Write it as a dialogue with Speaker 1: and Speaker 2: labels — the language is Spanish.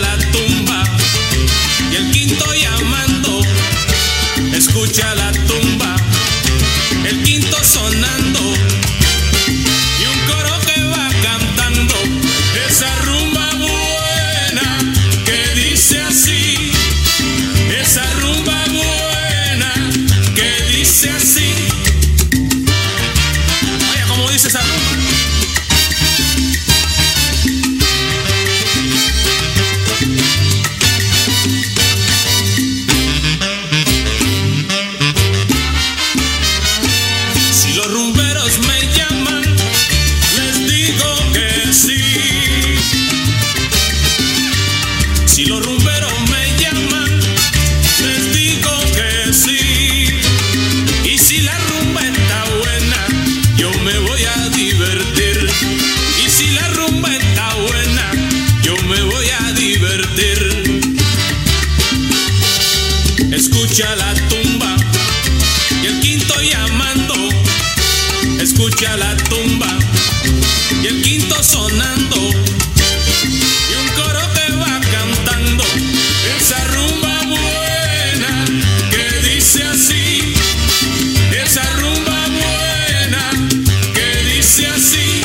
Speaker 1: la tumba y el quinto llamando. Escucha la Escucha la tumba y el quinto llamando. Escucha la tumba y el quinto sonando. Y un coro te va cantando esa rumba buena que dice así. Esa rumba buena que dice así.